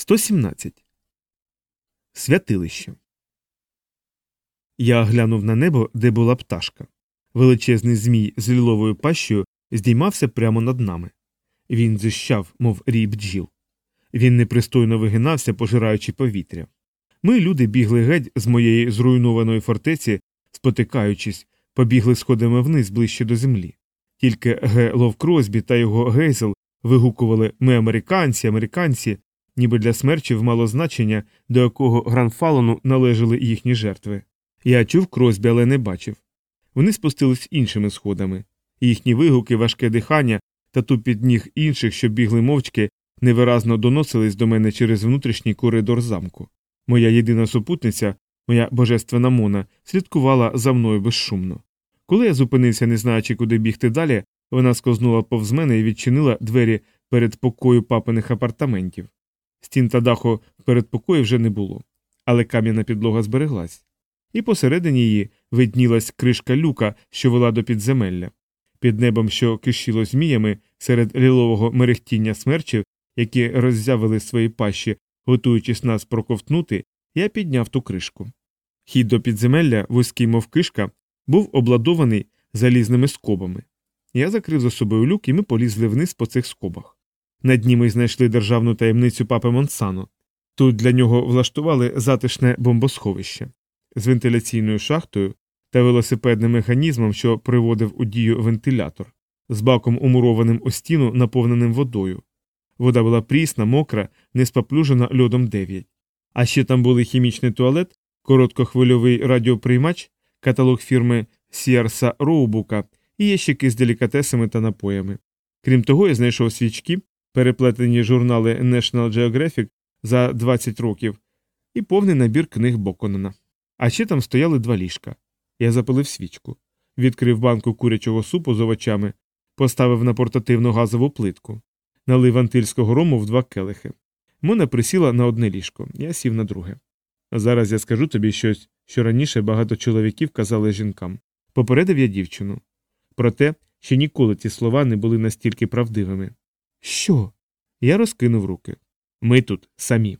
117. Святилище. Я глянув на небо, де була пташка. Величезний змій з ліловою пащею здіймався прямо над нами. Він зищав, мов рій бджіл. Він непристойно вигинався, пожираючи повітря. Ми, люди, бігли геть з моєї зруйнованої фортеці, спотикаючись, побігли сходами вниз ближче до землі. Тільки Г. Ловкросбі та його гейзел вигукували Ми американці, американці, ніби для смерчів мало значення, до якого Гранфалону належали їхні жертви. Я чув Кросбі, але не бачив. Вони спустились іншими сходами. Їхні вигуки, важке дихання та тупіт ніг інших, що бігли мовчки, невиразно доносились до мене через внутрішній коридор замку. Моя єдина супутниця, моя божественна Мона, слідкувала за мною безшумно. Коли я зупинився, не знаючи, куди бігти далі, вона скознула повз мене і відчинила двері перед покою папиних апартаментів. Стін та даху передпокою вже не було, але кам'яна підлога збереглась. І посередині її виднілась кришка люка, що вела до підземелля. Під небом, що кишіло зміями, серед лілового мерехтіння смерчів, які роззявили свої пащі, готуючись нас проковтнути, я підняв ту кришку. Хід до підземелля, вузький, мов кишка, був обладований залізними скобами. Я закрив за собою люк, і ми полізли вниз по цих скобах. На дні ми знайшли державну таємницю папи Монсано. Тут для нього влаштували затишне бомбосховище з вентиляційною шахтою та велосипедним механізмом, що приводив у дію вентилятор, з баком умурованим у стіну, наповненим водою. Вода була прісна, мокра, не споплюжена льодом 9. А ще там були хімічний туалет, короткохвильовий радіоприймач, каталог фірми Сіарса Роубука і ящики з делікатесами та напоями. Крім того, я знайшов свічки, переплетені журнали National Geographic за 20 років, і повний набір книг Боконена. А ще там стояли два ліжка. Я запалив свічку, відкрив банку курячого супу з овочами, поставив на портативну газову плитку, налив антильського рому в два келихи. Мона присіла на одне ліжко, я сів на друге. Зараз я скажу тобі щось, що раніше багато чоловіків казали жінкам. Попередив я дівчину. Проте, що ніколи ті слова не були настільки правдивими. Що? Я розкинув руки. Ми тут самі.